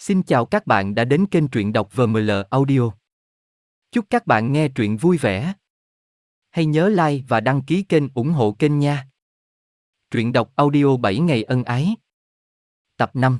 Xin chào các bạn đã đến kênh truyện đọc VML Audio. Chúc các bạn nghe truyện vui vẻ. Hãy nhớ like và đăng ký kênh ủng hộ kênh nha. Truyện đọc audio 7 ngày ân ái. Tập 5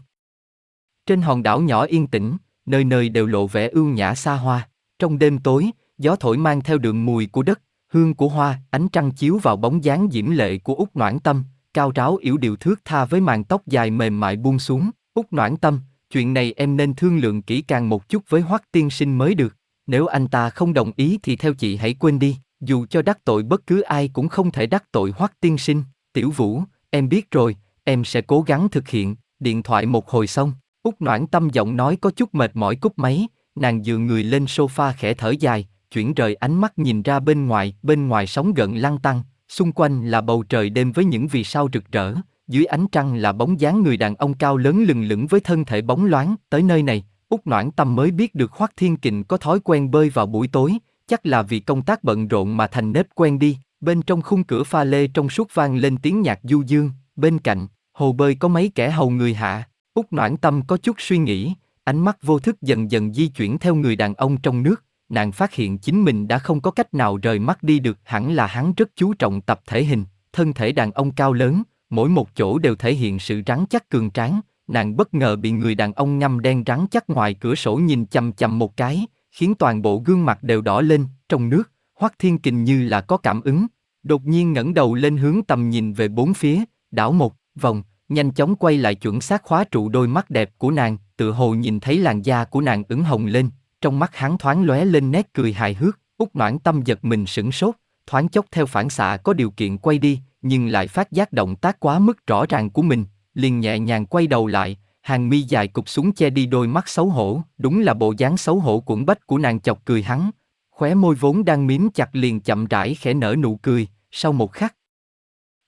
Trên hòn đảo nhỏ yên tĩnh, nơi nơi đều lộ vẻ ưu nhã xa hoa. Trong đêm tối, gió thổi mang theo đường mùi của đất, hương của hoa, ánh trăng chiếu vào bóng dáng diễm lệ của Úc Noãn Tâm, cao ráo yểu điệu thước tha với màn tóc dài mềm mại buông xuống. Úc Noãn Tâm, chuyện này em nên thương lượng kỹ càng một chút với Hoắc tiên sinh mới được. Nếu anh ta không đồng ý thì theo chị hãy quên đi, dù cho đắc tội bất cứ ai cũng không thể đắc tội Hoắc tiên sinh. Tiểu Vũ, em biết rồi, em sẽ cố gắng thực hiện. Điện thoại một hồi xong, út Noãn Tâm giọng nói có chút mệt mỏi cúp máy, nàng dựa người lên sofa khẽ thở dài, chuyển rời ánh mắt nhìn ra bên ngoài, bên ngoài sóng gợn lăn tăng, xung quanh là bầu trời đêm với những vì sao rực rỡ, dưới ánh trăng là bóng dáng người đàn ông cao lớn lừng lững với thân thể bóng loáng, tới nơi này, Úc Noãn Tâm mới biết được khoác Thiên Kình có thói quen bơi vào buổi tối, chắc là vì công tác bận rộn mà thành nếp quen đi, bên trong khung cửa pha lê trong suốt vang lên tiếng nhạc du dương, bên cạnh, hồ bơi có mấy kẻ hầu người hạ, Úc Noãn Tâm có chút suy nghĩ, ánh mắt vô thức dần dần di chuyển theo người đàn ông trong nước, nàng phát hiện chính mình đã không có cách nào rời mắt đi được. Hẳn là hắn rất chú trọng tập thể hình, thân thể đàn ông cao lớn, mỗi một chỗ đều thể hiện sự rắn chắc cường tráng, nàng bất ngờ bị người đàn ông ngăm đen rắn chắc ngoài cửa sổ nhìn chằm chằm một cái, khiến toàn bộ gương mặt đều đỏ lên, trong nước, Hoắc Thiên Kình như là có cảm ứng, đột nhiên ngẩng đầu lên hướng tầm nhìn về bốn phía, đảo một vòng, nhanh chóng quay lại chuẩn xác khóa trụ đôi mắt đẹp của nàng, tự hồ nhìn thấy làn da của nàng ửng hồng lên, trong mắt hắn thoáng lóe lên nét cười hài hước, út noãn tâm giật mình sửng sốt, thoáng chốc theo phản xạ có điều kiện quay đi, nhưng lại phát giác động tác quá mức rõ ràng của mình, liền nhẹ nhàng quay đầu lại, hàng mi dài cụp xuống che đi đôi mắt xấu hổ, đúng là bộ dáng xấu hổ cuộn bách của nàng chọc cười hắn, khóe môi vốn đang miếm chặt liền chậm rãi khẽ nở nụ cười, sau một khắc.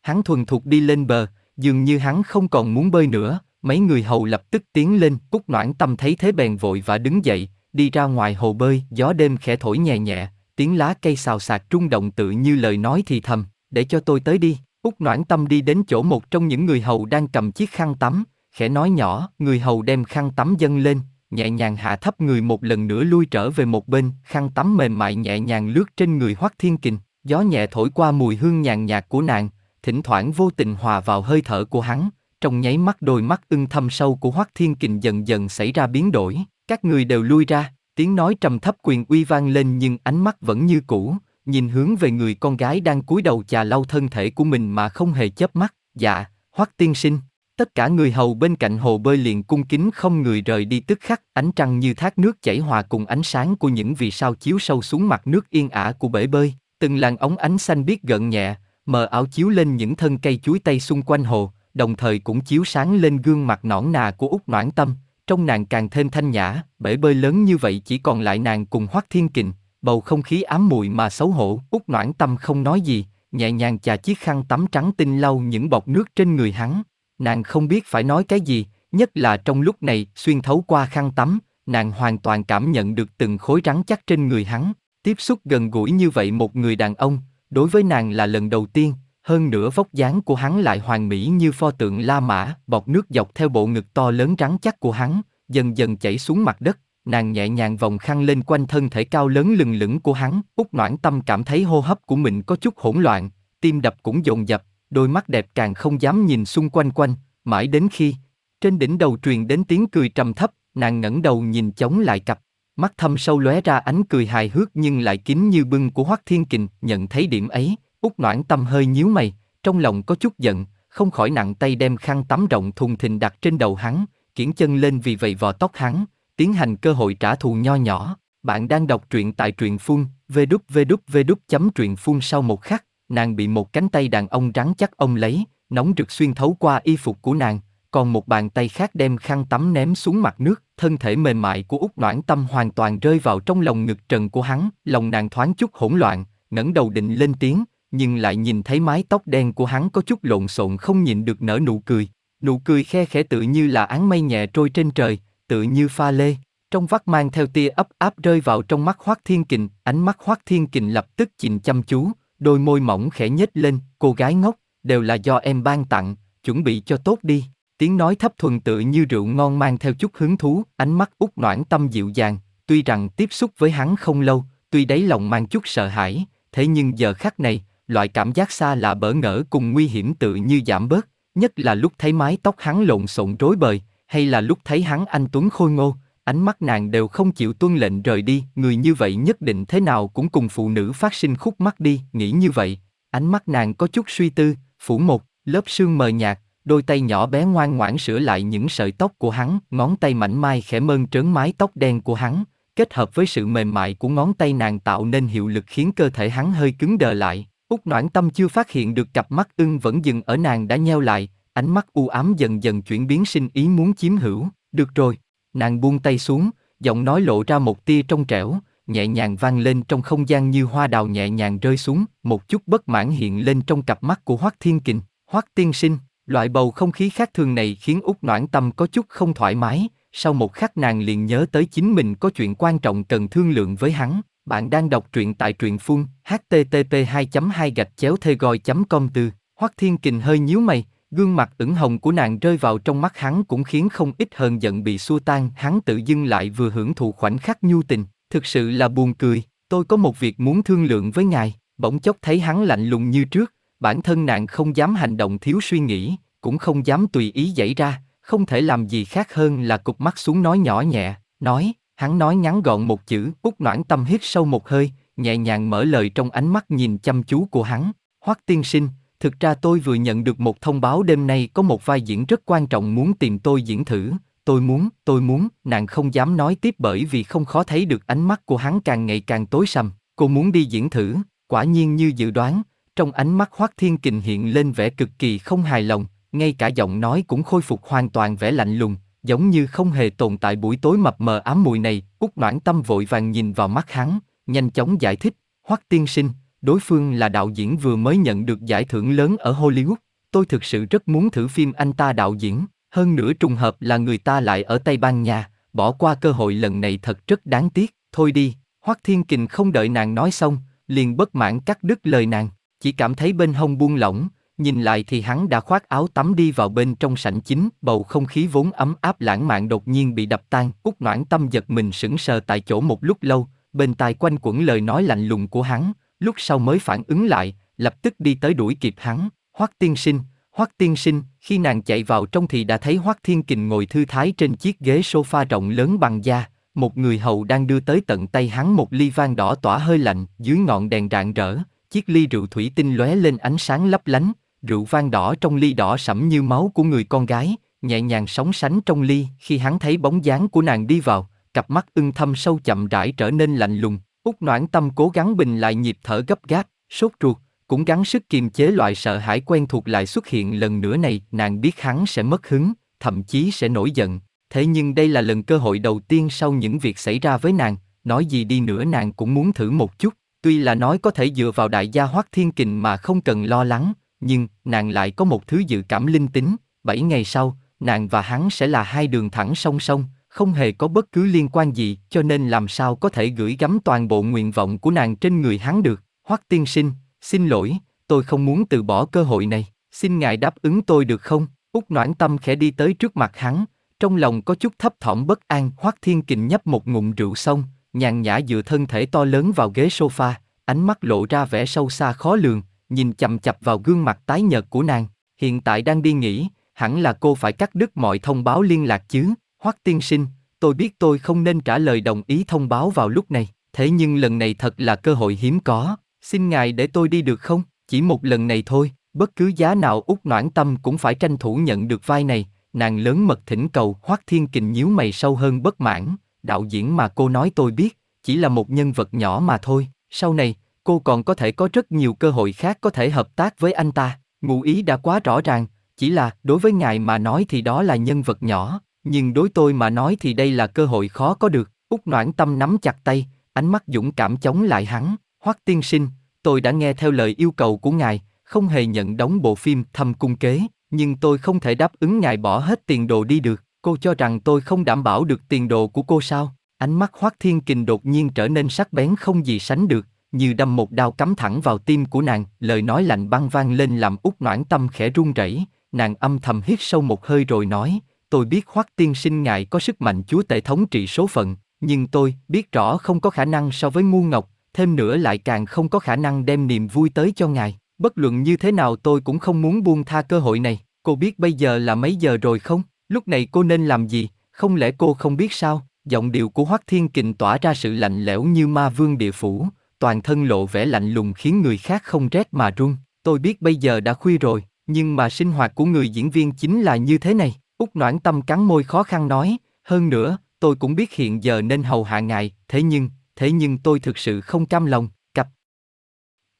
Hắn thuần thục đi lên bờ, dường như hắn không còn muốn bơi nữa, mấy người hầu lập tức tiến lên, cúc noãn tâm thấy thế bèn vội và đứng dậy, đi ra ngoài hồ bơi, gió đêm khẽ thổi nhẹ nhẹ, tiếng lá cây xào xạc trung động tự như lời nói thì thầm, để cho tôi tới đi. Úc Noãn Tâm đi đến chỗ một trong những người hầu đang cầm chiếc khăn tắm, khẽ nói nhỏ, người hầu đem khăn tắm dâng lên, nhẹ nhàng hạ thấp người một lần nữa lui trở về một bên, khăn tắm mềm mại nhẹ nhàng lướt trên người Hoắc Thiên Kình, gió nhẹ thổi qua mùi hương nhàn nhạt của nàng, thỉnh thoảng vô tình hòa vào hơi thở của hắn, trong nháy mắt đôi mắt ưng thâm sâu của Hoắc Thiên Kình dần dần xảy ra biến đổi, các người đều lui ra, tiếng nói trầm thấp quyền uy vang lên nhưng ánh mắt vẫn như cũ, nhìn hướng về người con gái đang cúi đầu chà lau thân thể của mình mà không hề chớp mắt, dạ, Hoắc tiên sinh. Tất cả người hầu bên cạnh hồ bơi liền cung kính không người rời đi tức khắc, ánh trăng như thác nước chảy hòa cùng ánh sáng của những vì sao chiếu sâu xuống mặt nước yên ả của bể bơi, từng làn ống ánh xanh biếc gợn nhẹ, mờ ảo chiếu lên những thân cây chuối tây xung quanh hồ, đồng thời cũng chiếu sáng lên gương mặt nõn nà của út Noãn Tâm, trong nàng càng thêm thanh nhã, bể bơi lớn như vậy chỉ còn lại nàng cùng Hoắc Thiên Kình, bầu không khí ám mùi mà xấu hổ, út Noãn Tâm không nói gì, nhẹ nhàng chà chiếc khăn tắm trắng tinh lau những bọt nước trên người hắn, nàng không biết phải nói cái gì, nhất là trong lúc này, xuyên thấu qua khăn tắm, nàng hoàn toàn cảm nhận được từng khối rắn chắc trên người hắn, tiếp xúc gần gũi như vậy một người đàn ông, đối với nàng là lần đầu tiên, hơn nữa vóc dáng của hắn lại hoàn mỹ như pho tượng La Mã, bọt nước dọc theo bộ ngực to lớn rắn chắc của hắn, dần dần chảy xuống mặt đất, nàng nhẹ nhàng vòng khăn lên quanh thân thể cao lớn lừng lững của hắn, út noãn tâm cảm thấy hô hấp của mình có chút hỗn loạn, tim đập cũng dồn dập, đôi mắt đẹp càng không dám nhìn xung quanh quanh, mãi đến khi, trên đỉnh đầu truyền đến tiếng cười trầm thấp, nàng ngẩng đầu nhìn chống lại cặp, mắt thâm sâu lóe ra ánh cười hài hước nhưng lại kín như bưng của Hoắc Thiên Kình, nhận thấy điểm ấy, út noãn tâm hơi nhíu mày, trong lòng có chút giận, không khỏi nặng tay đem khăn tắm rộng thùng thình đặt trên đầu hắn, kiển chân lên vì vậy vò tóc hắn, tiến hành cơ hội trả thù nho nhỏ. Bạn đang đọc truyện tại truyện phun, vđvđvđ chấm truyện phun sau một khắc, nàng bị một cánh tay đàn ông rắn chắc ông lấy, nóng rực xuyên thấu qua y phục của nàng, còn một bàn tay khác đem khăn tắm ném xuống mặt nước, thân thể mềm mại của út noãn tâm hoàn toàn rơi vào trong lòng ngực trần của hắn, lòng nàng thoáng chút hỗn loạn, ngẩng đầu định lên tiếng, nhưng lại nhìn thấy mái tóc đen của hắn có chút lộn xộn không nhịn được nở nụ cười, nụ cười khe khẽ tự như là áng mây nhẹ trôi trên trời, tự như pha lê, trong vắt mang theo tia ấp áp rơi vào trong mắt Hoắc Thiên Kình, ánh mắt Hoắc Thiên Kình lập tức chìm chăm chú, đôi môi mỏng khẽ nhếch lên, cô gái ngốc, đều là do em ban tặng, chuẩn bị cho tốt đi. Tiếng nói thấp thuần tự như rượu ngon mang theo chút hứng thú, ánh mắt út noãn tâm dịu dàng, tuy rằng tiếp xúc với hắn không lâu, tuy đáy lòng mang chút sợ hãi, thế nhưng giờ khắc này, loại cảm giác xa lạ bỡ ngỡ cùng nguy hiểm tự như giảm bớt, nhất là lúc thấy mái tóc hắn lộn xộn rối bời, hay là lúc thấy hắn anh tuấn khôi ngô, ánh mắt nàng đều không chịu tuân lệnh rời đi, người như vậy nhất định thế nào cũng cùng phụ nữ phát sinh khúc mắt đi, nghĩ như vậy, ánh mắt nàng có chút suy tư, phủ một, lớp sương mờ nhạt, đôi tay nhỏ bé ngoan ngoãn sửa lại những sợi tóc của hắn, ngón tay mảnh mai khẽ mơn trớn mái tóc đen của hắn, kết hợp với sự mềm mại của ngón tay nàng tạo nên hiệu lực khiến cơ thể hắn hơi cứng đờ lại. Úc Noãn Tâm chưa phát hiện được cặp mắt ưng vẫn dừng ở nàng đã nheo lại, ánh mắt u ám dần dần chuyển biến sinh ý muốn chiếm hữu. Được rồi, nàng buông tay xuống, giọng nói lộ ra một tia trong trẻo, nhẹ nhàng vang lên trong không gian như hoa đào nhẹ nhàng rơi xuống, một chút bất mãn hiện lên trong cặp mắt của Hoắc Thiên Kình. Hoắc Tiên Sinh, loại bầu không khí khác thường này khiến Úc Noãn Tâm có chút không thoải mái, sau một khắc nàng liền nhớ tới chính mình có chuyện quan trọng cần thương lượng với hắn. Bạn đang đọc truyện tại truyện phun http 2 2 gạch chéo thê goi com từ Hoắc Thiên Kình hơi nhíu mày, gương mặt ửng hồng của nàng rơi vào trong mắt hắn cũng khiến không ít hờn giận bị xua tan. Hắn tự dưng lại vừa hưởng thụ khoảnh khắc nhu tình, thực sự là buồn cười. Tôi có một việc muốn thương lượng với ngài. Bỗng chốc thấy hắn lạnh lùng như trước, bản thân nàng không dám hành động thiếu suy nghĩ, cũng không dám tùy ý dãy ra, không thể làm gì khác hơn là cụp mắt xuống nói nhỏ nhẹ, nói, hắn nói ngắn gọn một chữ, út noãn tâm hít sâu một hơi, nhẹ nhàng mở lời trong ánh mắt nhìn chăm chú của hắn, hoắc tiên sinh, thực ra tôi vừa nhận được một thông báo đêm nay có một vai diễn rất quan trọng muốn tìm tôi diễn thử, tôi muốn, tôi muốn, nàng không dám nói tiếp bởi vì không khó thấy được ánh mắt của hắn càng ngày càng tối sầm, cô muốn đi diễn thử, quả nhiên như dự đoán, trong ánh mắt Hoắc Thiên Kình hiện lên vẻ cực kỳ không hài lòng, ngay cả giọng nói cũng khôi phục hoàn toàn vẻ lạnh lùng, giống như không hề tồn tại buổi tối mập mờ ám mùi này. Úc Noãn Tâm vội vàng nhìn vào mắt hắn, nhanh chóng giải thích, Hoắc Tiên Sinh, đối phương là đạo diễn vừa mới nhận được giải thưởng lớn ở Hollywood, tôi thực sự rất muốn thử phim anh ta đạo diễn, hơn nữa trùng hợp là người ta lại ở Tây Ban Nha, bỏ qua cơ hội lần này thật rất đáng tiếc, thôi đi, Hoắc Thiên Kình không đợi nàng nói xong, liền bất mãn cắt đứt lời nàng, chỉ cảm thấy bên hông buông lỏng, nhìn lại thì hắn đã khoác áo tắm đi vào bên trong sảnh chính, bầu không khí vốn ấm áp lãng mạn đột nhiên bị đập tan, Úc noãn tâm giật mình sững sờ tại chỗ một lúc lâu, bên tai quanh quẩn lời nói lạnh lùng của hắn, lúc sau mới phản ứng lại, lập tức đi tới đuổi kịp hắn, hoắc tiên sinh, hoắc tiên sinh, khi nàng chạy vào trong thì đã thấy hoắc thiên kình ngồi thư thái trên chiếc ghế sofa rộng lớn bằng da, một người hầu đang đưa tới tận tay hắn một ly vang đỏ tỏa hơi lạnh, dưới ngọn đèn rạng rỡ, chiếc ly rượu thủy tinh lóe lên ánh sáng lấp lánh, rượu vang đỏ trong ly đỏ sẫm như máu của người con gái, nhẹ nhàng sóng sánh trong ly. Khi hắn thấy bóng dáng của nàng đi vào, cặp mắt ưng thâm sâu chậm rãi trở nên lạnh lùng. Úc Noãn Tâm cố gắng bình lại nhịp thở gấp gáp, sốt ruột, cũng gắng sức kiềm chế loại sợ hãi quen thuộc lại xuất hiện lần nữa này. Nàng biết hắn sẽ mất hứng, thậm chí sẽ nổi giận. Thế nhưng đây là lần cơ hội đầu tiên sau những việc xảy ra với nàng, nói gì đi nữa nàng cũng muốn thử một chút. Tuy là nói có thể dựa vào đại gia Hoắc Thiên Kình mà không cần lo lắng, nhưng nàng lại có một thứ dự cảm linh tính. Bảy ngày sau, nàng và hắn sẽ là hai đường thẳng song song, không hề có bất cứ liên quan gì, cho nên làm sao có thể gửi gắm toàn bộ nguyện vọng của nàng trên người hắn được. Hoắc tiên sinh, xin lỗi, tôi không muốn từ bỏ cơ hội này, xin ngài đáp ứng tôi được không? Úc Noãn Tâm khẽ đi tới trước mặt hắn, trong lòng có chút thấp thỏm bất an. Hoắc Thiên Kình nhấp một ngụm rượu xong, nhàn nhã dựa thân thể to lớn vào ghế sofa, ánh mắt lộ ra vẻ sâu xa khó lường, nhìn chậm chập vào gương mặt tái nhợt của nàng, hiện tại đang đi nghỉ, hẳn là cô phải cắt đứt mọi thông báo liên lạc chứ, Hoắc tiên sinh, tôi biết tôi không nên trả lời đồng ý thông báo vào lúc này, thế nhưng lần này thật là cơ hội hiếm có, xin ngài để tôi đi được không, chỉ một lần này thôi, bất cứ giá nào út noãn tâm cũng phải tranh thủ nhận được vai này, nàng lớn mật thỉnh cầu Hoắc Thiên Kình nhíu mày sâu hơn bất mãn, đạo diễn mà cô nói tôi biết, chỉ là một nhân vật nhỏ mà thôi, sau này, cô còn có thể có rất nhiều cơ hội khác có thể hợp tác với anh ta. Ngụ ý đã quá rõ ràng, chỉ là đối với ngài mà nói thì đó là nhân vật nhỏ, nhưng đối tôi mà nói thì đây là cơ hội khó có được. Úc Noãn Tâm nắm chặt tay, ánh mắt dũng cảm chống lại hắn. Hoắc tiên sinh, tôi đã nghe theo lời yêu cầu của ngài, không hề nhận đóng bộ phim thâm cung kế, nhưng tôi không thể đáp ứng ngài bỏ hết tiền đồ đi được. Cô cho rằng tôi không đảm bảo được tiền đồ của cô sao? Ánh mắt Hoắc Thiên Kình đột nhiên trở nên sắc bén không gì sánh được, như đâm một đao cắm thẳng vào tim của nàng, lời nói lạnh băng vang lên làm út noãn tâm khẽ run rẩy, nàng âm thầm hít sâu một hơi rồi nói, tôi biết Hoắc tiên sinh ngài có sức mạnh chúa tể thống trị số phận, nhưng tôi biết rõ không có khả năng so với ngu ngọc, thêm nữa lại càng không có khả năng đem niềm vui tới cho ngài. Bất luận như thế nào tôi cũng không muốn buông tha cơ hội này. Cô biết bây giờ là mấy giờ rồi không? Lúc này cô nên làm gì? Không lẽ cô không biết sao? Giọng điệu của Hoắc Thiên Kình tỏa ra sự lạnh lẽo như ma vương địa phủ, toàn thân lộ vẻ lạnh lùng khiến người khác không rét mà run. Tôi biết bây giờ đã khuya rồi, nhưng mà sinh hoạt của người diễn viên chính là như thế này. Úc Noãn Tâm cắn môi khó khăn nói, hơn nữa, tôi cũng biết hiện giờ nên hầu hạ ngài, thế nhưng, thế nhưng tôi thực sự không cam lòng, cặp.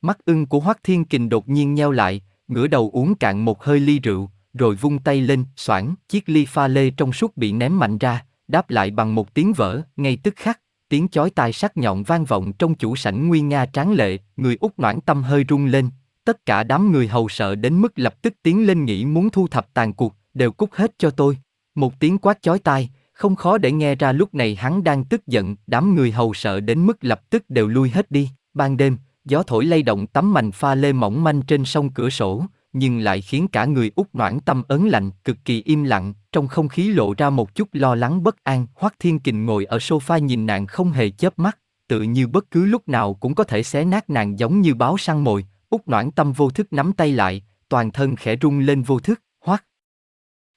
Mắt ưng của Hoắc Thiên Kình đột nhiên nheo lại, ngửa đầu uống cạn một hơi ly rượu, rồi vung tay lên, xoảng, chiếc ly pha lê trong suốt bị ném mạnh ra, đáp lại bằng một tiếng vỡ, ngay tức khắc, tiếng chói tai sắc nhọn vang vọng trong chủ sảnh nguy nga tráng lệ, người út noãn tâm hơi rung lên, tất cả đám người hầu sợ đến mức lập tức tiến lên nghĩ muốn thu thập tàn cuộc, đều cút hết cho tôi. Một tiếng quát chói tai, không khó để nghe ra lúc này hắn đang tức giận, đám người hầu sợ đến mức lập tức đều lui hết đi. Ban đêm, gió thổi lay động tấm mành pha lê mỏng manh trên sông cửa sổ, nhưng lại khiến cả người út noãn tâm ấn lạnh, cực kỳ im lặng, trong không khí lộ ra một chút lo lắng bất an. Hoắc Thiên Kình ngồi ở sofa nhìn nàng không hề chớp mắt, tự như bất cứ lúc nào cũng có thể xé nát nàng giống như báo săn mồi. Út noãn tâm vô thức nắm tay lại, toàn thân khẽ rung lên vô thức,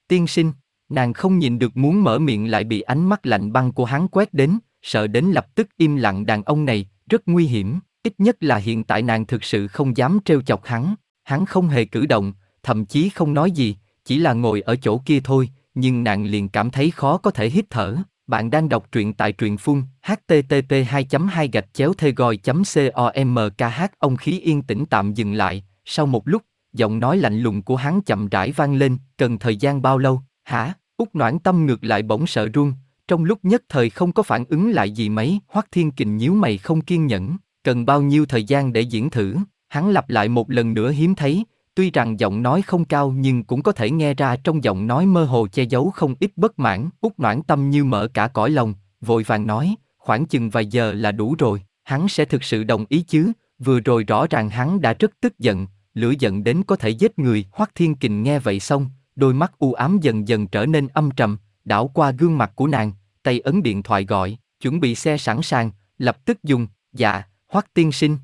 Tiên sinh, nàng không nhìn được muốn mở miệng lại bị ánh mắt lạnh băng của hắn quét đến, sợ đến lập tức im lặng đàn ông này, rất nguy hiểm, ít nhất là hiện tại nàng thực sự không dám trêu chọc hắn, hắn không hề cử động, thậm chí không nói gì, chỉ là ngồi ở chỗ kia thôi, nhưng nàng liền cảm thấy khó có thể hít thở. Bạn đang đọc truyện tại truyện phun http 2 2 gạch chéo thê gòi comkh ông khí yên tĩnh tạm dừng lại, sau một lúc, giọng nói lạnh lùng của hắn chậm rãi vang lên, cần thời gian bao lâu, hả? Úc noãn tâm ngược lại bỗng sợ run, trong lúc nhất thời không có phản ứng lại gì mấy, Hoắc Thiên Kình nhíu mày không kiên nhẫn, cần bao nhiêu thời gian để diễn thử, hắn lặp lại một lần nữa hiếm thấy, tuy rằng giọng nói không cao nhưng cũng có thể nghe ra trong giọng nói mơ hồ che giấu không ít bất mãn, Úc noãn tâm như mở cả cõi lòng, vội vàng nói, khoảng chừng vài giờ là đủ rồi, hắn sẽ thực sự đồng ý chứ, vừa rồi rõ ràng hắn đã rất tức giận, lửa giận đến có thể giết người, Hoắc Thiên Kình nghe vậy xong, đôi mắt u ám dần dần trở nên âm trầm, đảo qua gương mặt của nàng, tay ấn điện thoại gọi, chuẩn bị xe sẵn sàng, lập tức dùng, dạ, Hoắc tiên sinh.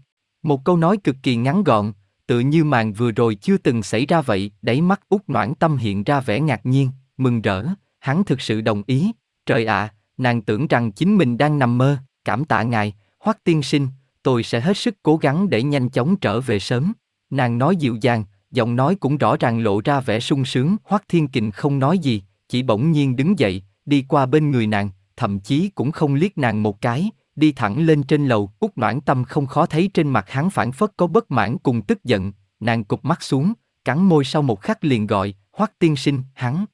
Một câu nói cực kỳ ngắn gọn, tự như màn vừa rồi chưa từng xảy ra vậy, đáy mắt út noãn tâm hiện ra vẻ ngạc nhiên, mừng rỡ, hắn thực sự đồng ý. Trời ạ, nàng tưởng rằng chính mình đang nằm mơ, cảm tạ ngài, hoắc tiên sinh, tôi sẽ hết sức cố gắng để nhanh chóng trở về sớm. Nàng nói dịu dàng, giọng nói cũng rõ ràng lộ ra vẻ sung sướng. Hoắc Thiên Kình không nói gì, chỉ bỗng nhiên đứng dậy, đi qua bên người nàng, thậm chí cũng không liếc nàng một cái, đi thẳng lên trên lầu, út noãn tâm không khó thấy trên mặt hắn phản phất có bất mãn cùng tức giận, nàng cụp mắt xuống, cắn môi sau một khắc liền gọi, hoắc tiên sinh, hắn.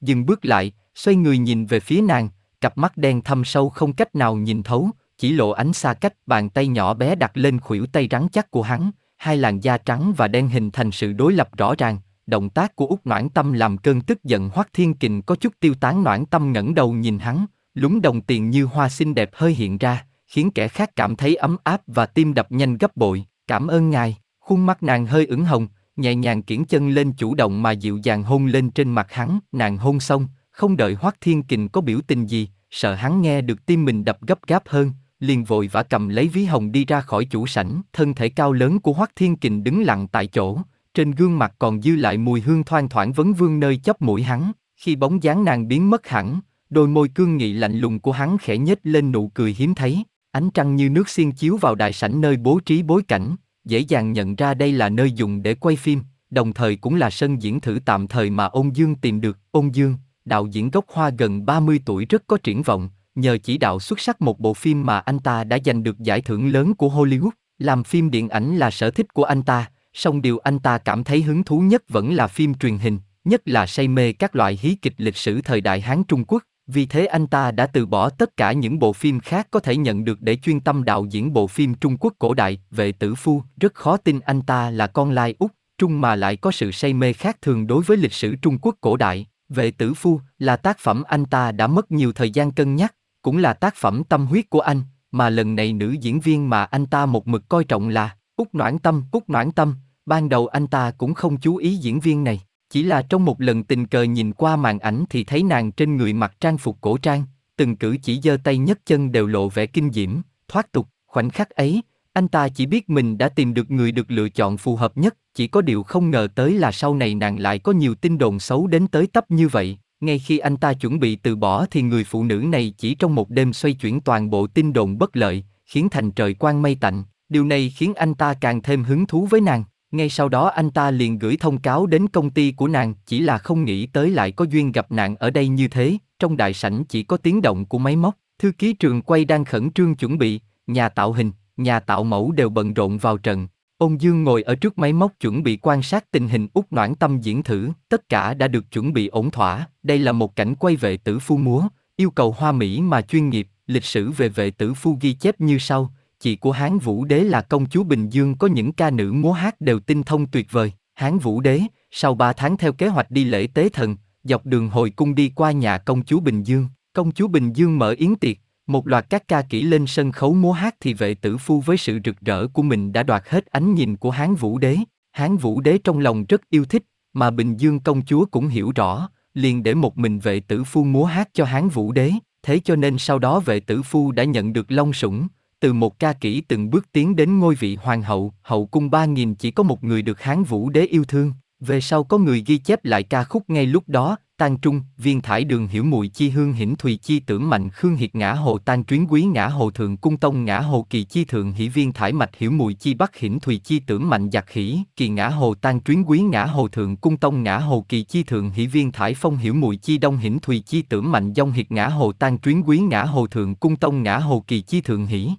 Dừng bước lại, xoay người nhìn về phía nàng, cặp mắt đen thâm sâu không cách nào nhìn thấu, chỉ lộ ánh xa cách bàn tay nhỏ bé đặt lên khuỷu tay rắn chắc của hắn, hai làn da trắng và đen hình thành sự đối lập rõ ràng. Động tác của út Noãn Tâm làm cơn tức giận Hoắc Thiên Kình có chút tiêu tán Noãn Tâm ngẩng đầu nhìn hắn, lúng đồng tiền như hoa xinh đẹp hơi hiện ra, khiến kẻ khác cảm thấy ấm áp và tim đập nhanh gấp bội. Cảm ơn ngài, khuôn mắt nàng hơi ửng hồng, nhẹ nhàng kiển chân lên chủ động mà dịu dàng hôn lên trên mặt hắn, nàng hôn xong, không đợi Hoắc Thiên Kình có biểu tình gì, sợ hắn nghe được tim mình đập gấp gáp hơn, liền vội vã cầm lấy ví hồng đi ra khỏi chủ sảnh, thân thể cao lớn của Hoắc Thiên Kình đứng lặng tại chỗ, trên gương mặt còn dư lại mùi hương thoang thoảng vấn vương nơi chóp mũi hắn, khi bóng dáng nàng biến mất hẳn, đôi môi cương nghị lạnh lùng của hắn khẽ nhếch lên nụ cười hiếm thấy, ánh trăng như nước xiên chiếu vào đại sảnh nơi bố trí bối cảnh, dễ dàng nhận ra đây là nơi dùng để quay phim, đồng thời cũng là sân diễn thử tạm thời mà ông Dương tìm được. Ông Dương, đạo diễn gốc Hoa gần 30 tuổi rất có triển vọng, nhờ chỉ đạo xuất sắc một bộ phim mà anh ta đã giành được giải thưởng lớn của Hollywood. Làm phim điện ảnh là sở thích của anh ta, song điều anh ta cảm thấy hứng thú nhất vẫn là phim truyền hình, nhất là say mê các loại hí kịch lịch sử thời đại Hán Trung Quốc. Vì thế anh ta đã từ bỏ tất cả những bộ phim khác có thể nhận được để chuyên tâm đạo diễn bộ phim Trung Quốc cổ đại, Vệ Tử Phu, rất khó tin anh ta là con lai út, Trung mà lại có sự say mê khác thường đối với lịch sử Trung Quốc cổ đại. Vệ Tử Phu là tác phẩm anh ta đã mất nhiều thời gian cân nhắc, cũng là tác phẩm tâm huyết của anh, mà lần này nữ diễn viên mà anh ta một mực coi trọng là Úc Noãn Tâm. Úc Noãn Tâm, ban đầu anh ta cũng không chú ý diễn viên này, Chỉ là trong một lần tình cờ nhìn qua màn ảnh thì thấy nàng trên người mặc trang phục cổ trang, từng cử chỉ giơ tay nhấc chân đều lộ vẻ kinh diễm, thoát tục, khoảnh khắc ấy, anh ta chỉ biết mình đã tìm được người được lựa chọn phù hợp nhất, chỉ có điều không ngờ tới là sau này nàng lại có nhiều tin đồn xấu đến tới tấp như vậy. Ngay khi anh ta chuẩn bị từ bỏ thì người phụ nữ này chỉ trong một đêm xoay chuyển toàn bộ tin đồn bất lợi, khiến thành trời quang mây tạnh. Điều này khiến anh ta càng thêm hứng thú với nàng. Ngay sau đó anh ta liền gửi thông cáo đến công ty của nàng, chỉ là không nghĩ tới lại có duyên gặp nạn ở đây như thế, trong đại sảnh chỉ có tiếng động của máy móc, thư ký trường quay đang khẩn trương chuẩn bị, nhà tạo hình, nhà tạo mẫu đều bận rộn vào trận. Ông Dương ngồi ở trước máy móc chuẩn bị quan sát tình hình út noãn tâm diễn thử, tất cả đã được chuẩn bị ổn thỏa, đây là một cảnh quay vệ tử phu múa, yêu cầu hoa mỹ mà chuyên nghiệp, lịch sử về vệ tử phu ghi chép như sau, chị của Hán Vũ Đế là công chúa Bình Dương có những ca nữ múa hát đều tinh thông tuyệt vời, Hán Vũ Đế, sau ba tháng theo kế hoạch đi lễ tế thần, dọc đường hồi cung đi qua nhà công chúa Bình Dương, công chúa Bình Dương mở yến tiệc, một loạt các ca kỹ lên sân khấu múa hát thì vệ tử phu với sự rực rỡ của mình đã đoạt hết ánh nhìn của Hán Vũ Đế. Hán Vũ Đế trong lòng rất yêu thích, mà Bình Dương công chúa cũng hiểu rõ, liền để một mình vệ tử phu múa hát cho Hán Vũ Đế, thế cho nên sau đó vệ tử phu đã nhận được long sủng, từ một ca kỹ từng bước tiến đến ngôi vị hoàng hậu, hậu cung ba nghìn chỉ có một người được Hán Vũ Đế yêu thương. Về sau có người ghi chép lại ca khúc ngay lúc đó, Tan Trung, Viên Thải Đường Hiểu Mùi Chi Hương Hỉnh Thùy Chi Tưởng Mạnh Khương Hiệt Ngã Hồ Tan chuyến Quý Ngã Hồ Thượng Cung Tông Ngã Hồ Kỳ Chi Thượng Hỷ Viên Thải Mạch Hiểu Mùi Chi Bắc Hỉnh Thùy Chi Tưởng Mạnh Giặc Hỷ Kỳ Ngã Hồ Tan chuyến Quý Ngã Hồ Thượng Cung Tông Ngã Hồ Kỳ Chi Thượng Hỷ Viên Thải Phong Hiểu Mùi Chi Đông Hỉnh Thùy Chi Tưởng Mạnh Dông Hiệt Ngã Hồ Tan chuyến Quý Ngã Hồ Thượng Cung Tông Ngã Hồ Kỳ Chi Thượng Hỷ.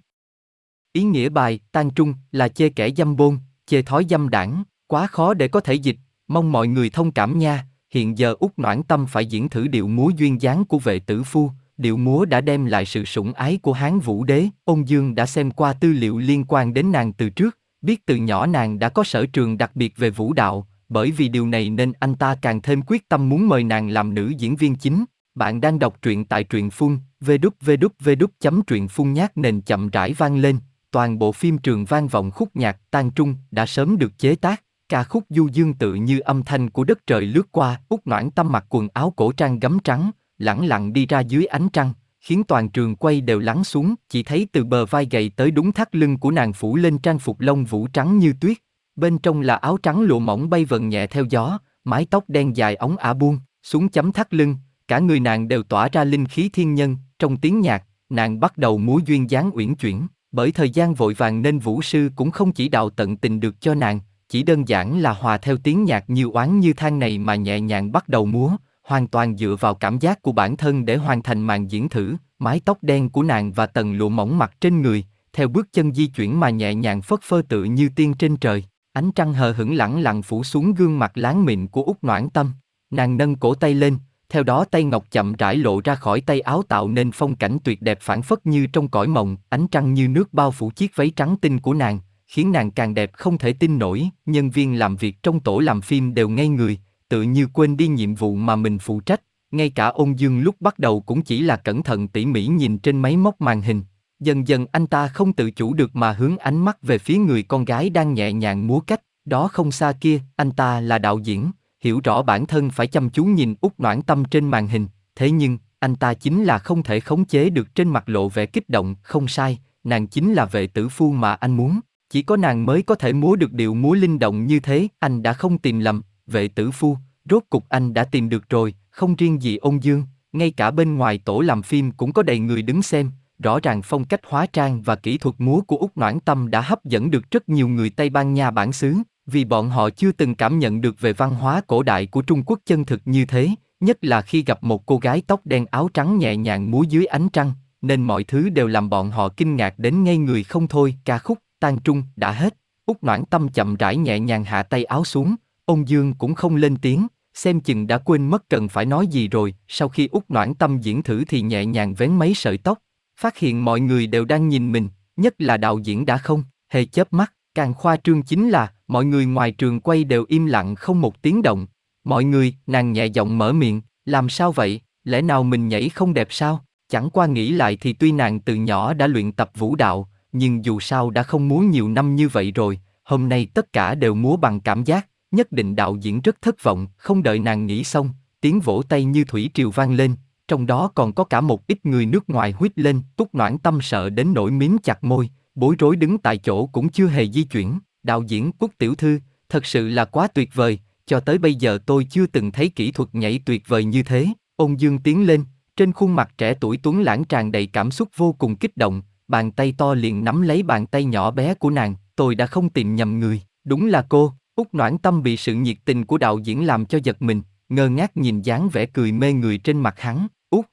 Ý nghĩa bài Tan Trung là chê kẻ dâm bôn, chê thói dâm đảng, quá khó để có thể dịch, mong mọi người thông cảm nha hiện giờ út noãn tâm phải diễn thử điệu múa duyên dáng của vệ tử phu. Điệu múa đã đem lại sự sủng ái của hán vũ đế. Ông dương đã xem qua tư liệu liên quan đến nàng từ trước, biết từ nhỏ nàng đã có sở trường đặc biệt về vũ đạo. Bởi vì điều này nên anh ta càng thêm quyết tâm muốn mời nàng làm nữ diễn viên chính. Bạn đang đọc truyện tại truyện phun vđvđvđ chấm truyện phun nhát, nền chậm rãi vang lên. Toàn bộ phim trường vang vọng khúc nhạc tan trung đã sớm được chế tác. Ca khúc du dương tự như âm thanh của đất trời lướt qua, út noãn tâm mặc quần áo cổ trang gấm trắng, lẳng lặng đi ra dưới ánh trăng, khiến toàn trường quay đều lắng xuống, chỉ thấy từ bờ vai gầy tới đúng thắt lưng của nàng phủ lên trang phục lông vũ trắng như tuyết, bên trong là áo trắng lụa mỏng bay vần nhẹ theo gió, mái tóc đen dài ống ả buông, xuống chấm thắt lưng, cả người nàng đều tỏa ra linh khí thiên nhân, trong tiếng nhạc, nàng bắt đầu múa duyên dáng uyển chuyển, bởi thời gian vội vàng nên vũ sư cũng không chỉ đạo tận tình được cho nàng, chỉ đơn giản là hòa theo tiếng nhạc như oán như than này mà nhẹ nhàng bắt đầu múa, hoàn toàn dựa vào cảm giác của bản thân để hoàn thành màn diễn thử, mái tóc đen của nàng và tầng lụa mỏng mặt trên người, theo bước chân di chuyển mà nhẹ nhàng phất phơ tự như tiên trên trời, ánh trăng hờ hững lẳng lặng phủ xuống gương mặt láng mịn của út noãn tâm, nàng nâng cổ tay lên, theo đó tay ngọc chậm rãi lộ ra khỏi tay áo tạo nên phong cảnh tuyệt đẹp phản phất như trong cõi mộng, ánh trăng như nước bao phủ chiếc váy trắng tinh của nàng, khiến nàng càng đẹp không thể tin nổi, nhân viên làm việc trong tổ làm phim đều ngây người, tự như quên đi nhiệm vụ mà mình phụ trách, ngay cả ông Dương lúc bắt đầu cũng chỉ là cẩn thận tỉ mỉ nhìn trên máy móc màn hình. Dần dần anh ta không tự chủ được mà hướng ánh mắt về phía người con gái đang nhẹ nhàng múa cách, đó không xa kia, anh ta là đạo diễn, hiểu rõ bản thân phải chăm chú nhìn út noãn tâm trên màn hình, thế nhưng, anh ta chính là không thể khống chế được trên mặt lộ vẻ kích động, không sai, nàng chính là vệ tử phu mà anh muốn. Chỉ có nàng mới có thể múa được điệu múa linh động như thế, anh đã không tìm lầm, vệ tử phu, rốt cục anh đã tìm được rồi, không riêng gì ông Dương, ngay cả bên ngoài tổ làm phim cũng có đầy người đứng xem, rõ ràng phong cách hóa trang và kỹ thuật múa của Úc Noãn Tâm đã hấp dẫn được rất nhiều người Tây Ban Nha bản xứ, vì bọn họ chưa từng cảm nhận được về văn hóa cổ đại của Trung Quốc chân thực như thế, nhất là khi gặp một cô gái tóc đen áo trắng nhẹ nhàng múa dưới ánh trăng, nên mọi thứ đều làm bọn họ kinh ngạc đến ngây người không thôi, ca khúc tan trung, đã hết. út noãn tâm chậm rãi nhẹ nhàng hạ tay áo xuống, ông Dương cũng không lên tiếng, xem chừng đã quên mất cần phải nói gì rồi, sau khi út noãn tâm diễn thử thì nhẹ nhàng vén mấy sợi tóc, phát hiện mọi người đều đang nhìn mình, nhất là đạo diễn đã không, hề chớp mắt, càng khoa trương chính là, mọi người ngoài trường quay đều im lặng không một tiếng động. Mọi người, nàng nhẹ giọng mở miệng, làm sao vậy, lẽ nào mình nhảy không đẹp sao? Chẳng qua nghĩ lại thì tuy nàng từ nhỏ đã luyện tập vũ đạo, nhưng dù sao đã không múa nhiều năm như vậy rồi, hôm nay tất cả đều múa bằng cảm giác, nhất định đạo diễn rất thất vọng, không đợi nàng nghĩ xong, tiếng vỗ tay như thủy triều vang lên, trong đó còn có cả một ít người nước ngoài huýt lên, túc noãn tâm sợ đến nỗi miếm chặt môi, bối rối đứng tại chỗ cũng chưa hề di chuyển, đạo diễn quốc Tiểu Thư, thật sự là quá tuyệt vời, cho tới bây giờ tôi chưa từng thấy kỹ thuật nhảy tuyệt vời như thế, ôn dương tiến lên, trên khuôn mặt trẻ tuổi tuấn lãng tràn đầy cảm xúc vô cùng kích động, bàn tay to liền nắm lấy bàn tay nhỏ bé của nàng, tôi đã không tìm nhầm người, đúng là cô, Úc Noãn Tâm bị sự nhiệt tình của đạo diễn làm cho giật mình, ngơ ngác nhìn dáng vẻ cười mê người trên mặt hắn, Úc.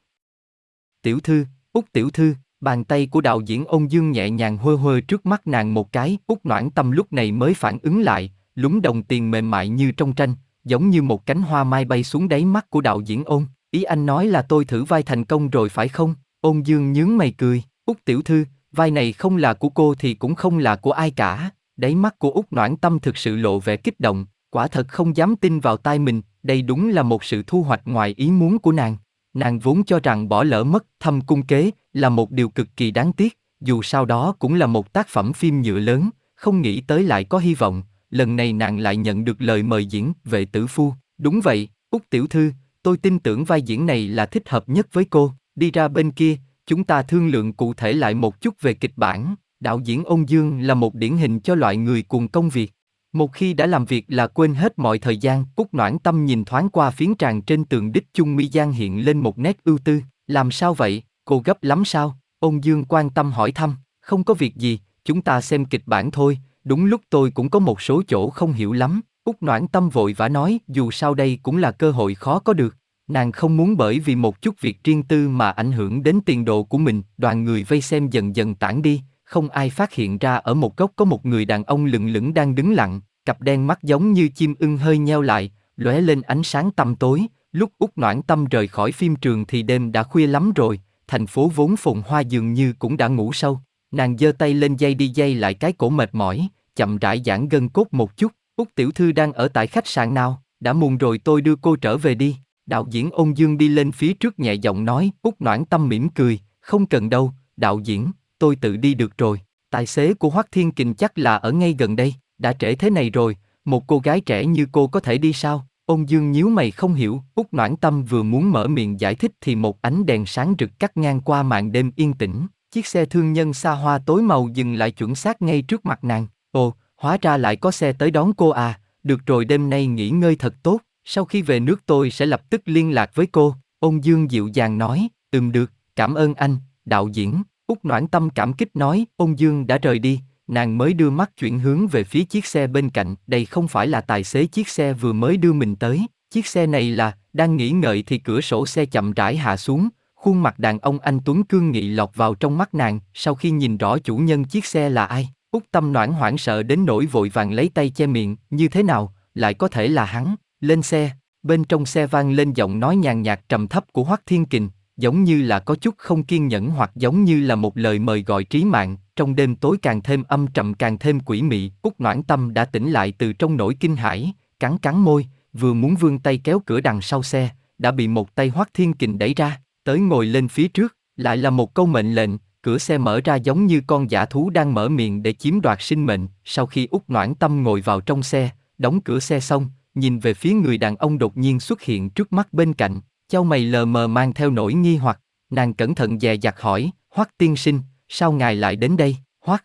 Tiểu thư, Úc tiểu thư, bàn tay của đạo diễn ông Dương nhẹ nhàng hơ hơ trước mắt nàng một cái, Úc Noãn Tâm lúc này mới phản ứng lại, lúng đồng tiền mềm mại như trong tranh, giống như một cánh hoa mai bay xuống đáy mắt của đạo diễn ôn. Ý anh nói là tôi thử vai thành công rồi phải không? Ôn Dương nhướng mày cười, Úc tiểu thư, vai này không là của cô thì cũng không là của ai cả. Đáy mắt của Úc Noãn Tâm thực sự lộ vẻ kích động, quả thật không dám tin vào tai mình, đây đúng là một sự thu hoạch ngoài ý muốn của nàng. Nàng vốn cho rằng bỏ lỡ mất thâm cung kế là một điều cực kỳ đáng tiếc, dù sau đó cũng là một tác phẩm phim nhựa lớn, không nghĩ tới lại có hy vọng, lần này nàng lại nhận được lời mời diễn về tử phu. Đúng vậy, Úc Tiểu Thư, tôi tin tưởng vai diễn này là thích hợp nhất với cô, đi ra bên kia, chúng ta thương lượng cụ thể lại một chút về kịch bản. Đạo diễn Ôn Dương là một điển hình cho loại người cùng công việc. Một khi đã làm việc là quên hết mọi thời gian, Cúc Noãn Tâm nhìn thoáng qua phiến tràng trên tường đích chung mi Giang hiện lên một nét ưu tư. Làm sao vậy, cô gấp lắm sao? Ôn Dương quan tâm hỏi thăm, không có việc gì, chúng ta xem kịch bản thôi, đúng lúc tôi cũng có một số chỗ không hiểu lắm. Cúc Noãn Tâm vội vã nói, dù sao đây cũng là cơ hội khó có được. Nàng không muốn bởi vì một chút việc riêng tư mà ảnh hưởng đến tiền đồ của mình, đoàn người vây xem dần dần tản đi, không ai phát hiện ra ở một góc có một người đàn ông lừng lững đang đứng lặng, cặp đen mắt giống như chim ưng hơi nheo lại, lóe lên ánh sáng tăm tối. Lúc út noãn tâm rời khỏi phim trường thì đêm đã khuya lắm rồi, thành phố vốn phồn hoa dường như cũng đã ngủ sâu. Nàng giơ tay lên dây đi dây lại cái cổ mệt mỏi, chậm rãi giãn gân cốt một chút. Út tiểu thư đang ở tại khách sạn nào, đã muộn rồi tôi đưa cô trở về đi. Đạo diễn ôn dương đi lên phía trước nhẹ giọng nói, út noãn tâm mỉm cười, không cần đâu, đạo diễn, tôi tự đi được rồi. Tài xế của Hoắc Thiên Kình chắc là ở ngay gần đây, đã trễ thế này rồi, một cô gái trẻ như cô có thể đi sao? Ôn Dương nhíu mày không hiểu, Úc Noãn Tâm vừa muốn mở miệng giải thích thì một ánh đèn sáng rực cắt ngang qua màn đêm yên tĩnh, chiếc xe thương nhân xa hoa tối màu dừng lại chuẩn xác ngay trước mặt nàng. Ồ, hóa ra lại có xe tới đón cô à, được rồi đêm nay nghỉ ngơi thật tốt, sau khi về nước tôi sẽ lập tức liên lạc với cô. Ôn Dương dịu dàng nói, ừm được, cảm ơn anh, đạo diễn. Úc Noãn Tâm cảm kích nói, ôn dương đã rời đi, nàng mới đưa mắt chuyển hướng về phía chiếc xe bên cạnh, đây không phải là tài xế chiếc xe vừa mới đưa mình tới, chiếc xe này là, đang nghĩ ngợi thì cửa sổ xe chậm rãi hạ xuống, khuôn mặt đàn ông anh Tuấn cương nghị lọt vào trong mắt nàng, sau khi nhìn rõ chủ nhân chiếc xe là ai, Úc Tâm Noãn hoảng sợ đến nỗi vội vàng lấy tay che miệng, như thế nào, lại có thể là hắn, lên xe, bên trong xe vang lên giọng nói nhàn nhạt trầm thấp của Hoắc Thiên Kình, giống như là có chút không kiên nhẫn hoặc giống như là một lời mời gọi trí mạng, trong đêm tối càng thêm âm trầm càng thêm quỷ mị, út Noãn Tâm đã tỉnh lại từ trong nỗi kinh hãi, cắn cắn môi, vừa muốn vươn tay kéo cửa đằng sau xe, đã bị một tay Hoắc Thiên Kình đẩy ra, tới ngồi lên phía trước, lại là một câu mệnh lệnh, cửa xe mở ra giống như con giả thú đang mở miệng để chiếm đoạt sinh mệnh, sau khi út Noãn Tâm ngồi vào trong xe, đóng cửa xe xong, nhìn về phía người đàn ông đột nhiên xuất hiện trước mắt bên cạnh, Châu mày lờ mờ mang theo nỗi nghi hoặc, nàng cẩn thận dè dặt hỏi, Hoắc tiên sinh, sao ngài lại đến đây, Hoắc?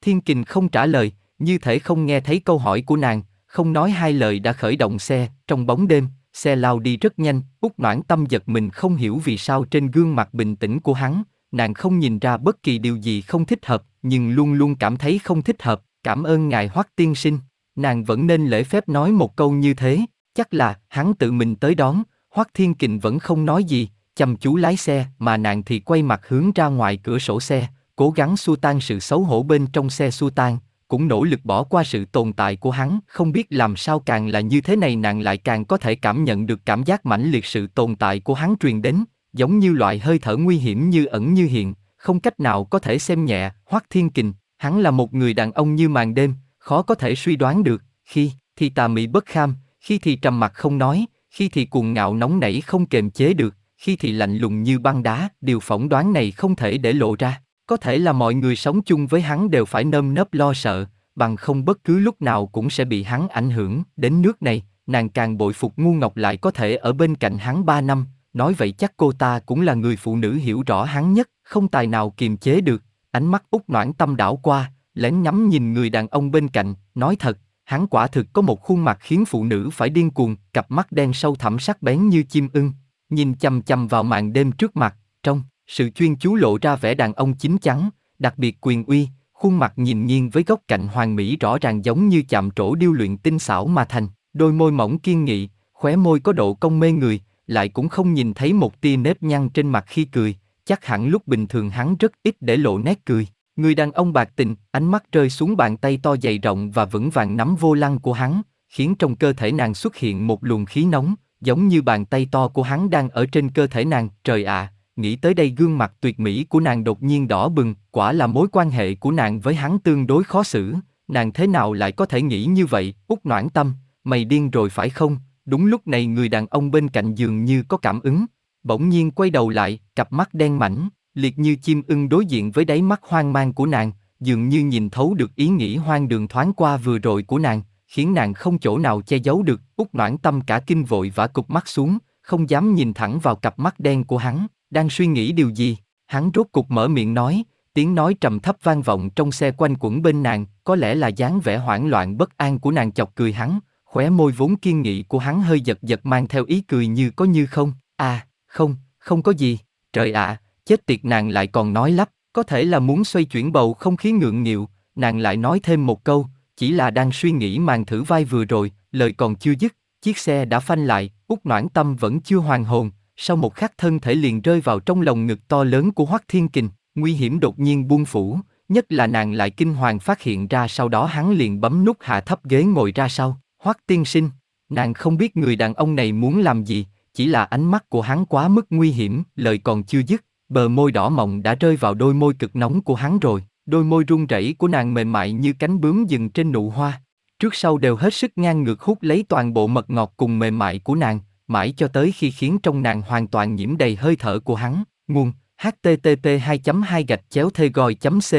Thiên Kình không trả lời, như thể không nghe thấy câu hỏi của nàng, không nói hai lời đã khởi động xe, trong bóng đêm, xe lao đi rất nhanh, út noãn tâm giật mình không hiểu vì sao trên gương mặt bình tĩnh của hắn, nàng không nhìn ra bất kỳ điều gì không thích hợp, nhưng luôn luôn cảm thấy không thích hợp, cảm ơn ngài Hoắc tiên sinh, nàng vẫn nên lễ phép nói một câu như thế, chắc là hắn tự mình tới đón, Hoắc Thiên Kình vẫn không nói gì, chăm chú lái xe, mà nàng thì quay mặt hướng ra ngoài cửa sổ xe, cố gắng xua tan sự xấu hổ bên trong xe xua tan, cũng nỗ lực bỏ qua sự tồn tại của hắn, không biết làm sao càng là như thế này nàng lại càng có thể cảm nhận được cảm giác mãnh liệt sự tồn tại của hắn truyền đến, giống như loại hơi thở nguy hiểm như ẩn như hiện, không cách nào có thể xem nhẹ, Hoắc Thiên Kình, hắn là một người đàn ông như màn đêm, khó có thể suy đoán được, khi thì tà mị bất kham, khi thì trầm mặc không nói, khi thì cuồng ngạo nóng nảy không kềm chế được, khi thì lạnh lùng như băng đá, điều phỏng đoán này không thể để lộ ra. Có thể là mọi người sống chung với hắn đều phải nơm nớp lo sợ, bằng không bất cứ lúc nào cũng sẽ bị hắn ảnh hưởng, đến nước này, nàng càng bội phục ngu ngọc lại có thể ở bên cạnh hắn ba năm, nói vậy chắc cô ta cũng là người phụ nữ hiểu rõ hắn nhất, không tài nào kiềm chế được, ánh mắt út noãn tâm đảo qua, lén nhắm nhìn người đàn ông bên cạnh, nói thật, hắn quả thực có một khuôn mặt khiến phụ nữ phải điên cuồng, cặp mắt đen sâu thẳm sắc bén như chim ưng, nhìn chăm chăm vào màn đêm trước mặt, trong sự chuyên chú lộ ra vẻ đàn ông chín chắn, đặc biệt quyền uy, khuôn mặt nhìn nghiêng với góc cạnh hoàng mỹ rõ ràng giống như chạm trổ điêu luyện tinh xảo mà thành, đôi môi mỏng kiên nghị, khóe môi có độ cong mê người, lại cũng không nhìn thấy một tia nếp nhăn trên mặt khi cười, chắc hẳn lúc bình thường hắn rất ít để lộ nét cười. Người đàn ông bạc tình, ánh mắt rơi xuống bàn tay to dày rộng và vững vàng nắm vô lăng của hắn, khiến trong cơ thể nàng xuất hiện một luồng khí nóng, giống như bàn tay to của hắn đang ở trên cơ thể nàng. Trời ạ, nghĩ tới đây gương mặt tuyệt mỹ của nàng đột nhiên đỏ bừng, quả là mối quan hệ của nàng với hắn tương đối khó xử. Nàng thế nào lại có thể nghĩ như vậy, út noãn tâm, mày điên rồi phải không? Đúng lúc này người đàn ông bên cạnh giường như có cảm ứng, bỗng nhiên quay đầu lại, cặp mắt đen mảnh, liệt như chim ưng đối diện với đáy mắt hoang mang của nàng, dường như nhìn thấu được ý nghĩ hoang đường thoáng qua vừa rồi của nàng, khiến nàng không chỗ nào che giấu được, út noãn tâm cả kinh vội và cục mắt xuống, không dám nhìn thẳng vào cặp mắt đen của hắn, đang suy nghĩ điều gì, hắn rốt cục mở miệng nói, tiếng nói trầm thấp vang vọng trong xe quanh quẩn bên nàng, có lẽ là dáng vẻ hoảng loạn bất an của nàng chọc cười hắn, khóe môi vốn kiên nghị của hắn hơi giật giật mang theo ý cười như có như không, à, không, không có gì, trời ạ, chết tiệt nàng lại còn nói lắp, có thể là muốn xoay chuyển bầu không khí ngượng nghịu, nàng lại nói thêm một câu, chỉ là đang suy nghĩ màn thử vai vừa rồi, lời còn chưa dứt, chiếc xe đã phanh lại, út noãn tâm vẫn chưa hoàn hồn, sau một khắc thân thể liền rơi vào trong lồng ngực to lớn của Hoắc Thiên Kình, nguy hiểm đột nhiên buông phủ, nhất là nàng lại kinh hoàng phát hiện ra sau đó hắn liền bấm nút hạ thấp ghế ngồi ra sau, Hoắc tiên sinh, nàng không biết người đàn ông này muốn làm gì, chỉ là ánh mắt của hắn quá mức nguy hiểm, lời còn chưa dứt, bờ môi đỏ mọng đã rơi vào đôi môi cực nóng của hắn rồi, đôi môi run rẩy của nàng mềm mại như cánh bướm dừng trên nụ hoa, trước sau đều hết sức ngang ngược hút lấy toàn bộ mật ngọt cùng mềm mại của nàng, mãi cho tới khi khiến trong nàng hoàn toàn nhiễm đầy hơi thở của hắn, nguồn http 2 2 gạch chéo thê gòi comth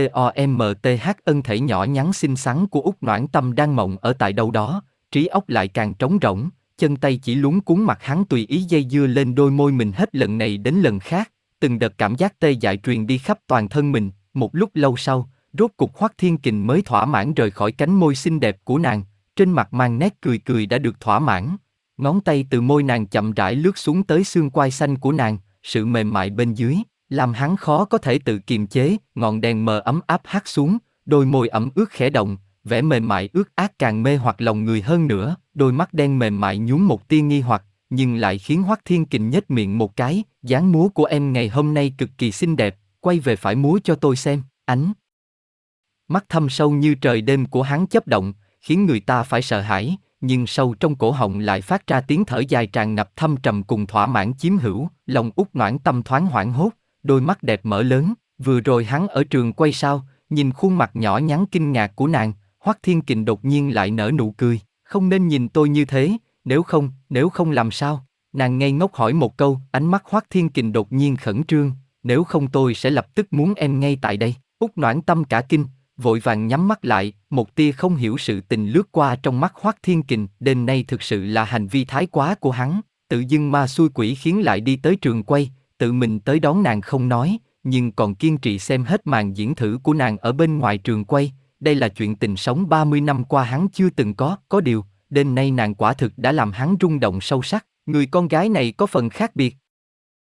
ân thể nhỏ nhắn xinh xắn của út noãn tâm đang mộng ở tại đâu đó. Trí óc lại càng trống rỗng chân tay chỉ lúng cuốn mặt hắn tùy ý dây dưa lên đôi môi mình hết lần này đến lần khác từng đợt cảm giác tê dại truyền đi khắp toàn thân mình, một lúc lâu sau, rốt cục hoắc thiên kình mới thỏa mãn rời khỏi cánh môi xinh đẹp của nàng, trên mặt mang nét cười cười đã được thỏa mãn. Ngón tay từ môi nàng chậm rãi lướt xuống tới xương quai xanh của nàng, sự mềm mại bên dưới, làm hắn khó có thể tự kiềm chế, ngọn đèn mờ ấm áp hắt xuống, đôi môi ẩm ướt khẽ động, vẻ mềm mại ướt át càng mê hoặc lòng người hơn nữa, đôi mắt đen mềm mại nhún một tia nghi hoặc nhưng lại khiến hoắc thiên kình nhếch miệng một cái dáng múa của em ngày hôm nay cực kỳ xinh đẹp, quay về phải múa cho tôi xem. Ánh mắt thâm sâu như trời đêm của hắn chấp động, khiến người ta phải sợ hãi, nhưng sâu trong cổ họng lại phát ra tiếng thở dài tràn ngập thâm trầm cùng thỏa mãn chiếm hữu, lòng út noãn tâm thoáng hoảng hốt, đôi mắt đẹp mở lớn, vừa rồi hắn ở trường quay sao? Nhìn khuôn mặt nhỏ nhắn kinh ngạc của nàng, hoắc thiên kình đột nhiên lại nở nụ cười, không nên nhìn tôi như thế nếu không nếu không làm sao? Nàng ngây ngốc hỏi một câu ánh mắt hoắc thiên kình đột nhiên khẩn trương. Nếu không tôi sẽ lập tức muốn em ngay tại đây. Úc noãn tâm cả kinh vội vàng nhắm mắt lại một tia không hiểu sự tình lướt qua trong mắt hoắc thiên kình. Đêm nay thực sự là hành vi thái quá của hắn. Tự dưng ma xui quỷ khiến lại đi tới trường quay tự mình tới đón nàng không nói nhưng còn kiên trì xem hết màn diễn thử của nàng ở bên ngoài trường quay. Đây là chuyện tình sống 30 năm qua hắn chưa từng có, có điều, đêm nay nàng quả thực đã làm hắn rung động sâu sắc, người con gái này có phần khác biệt,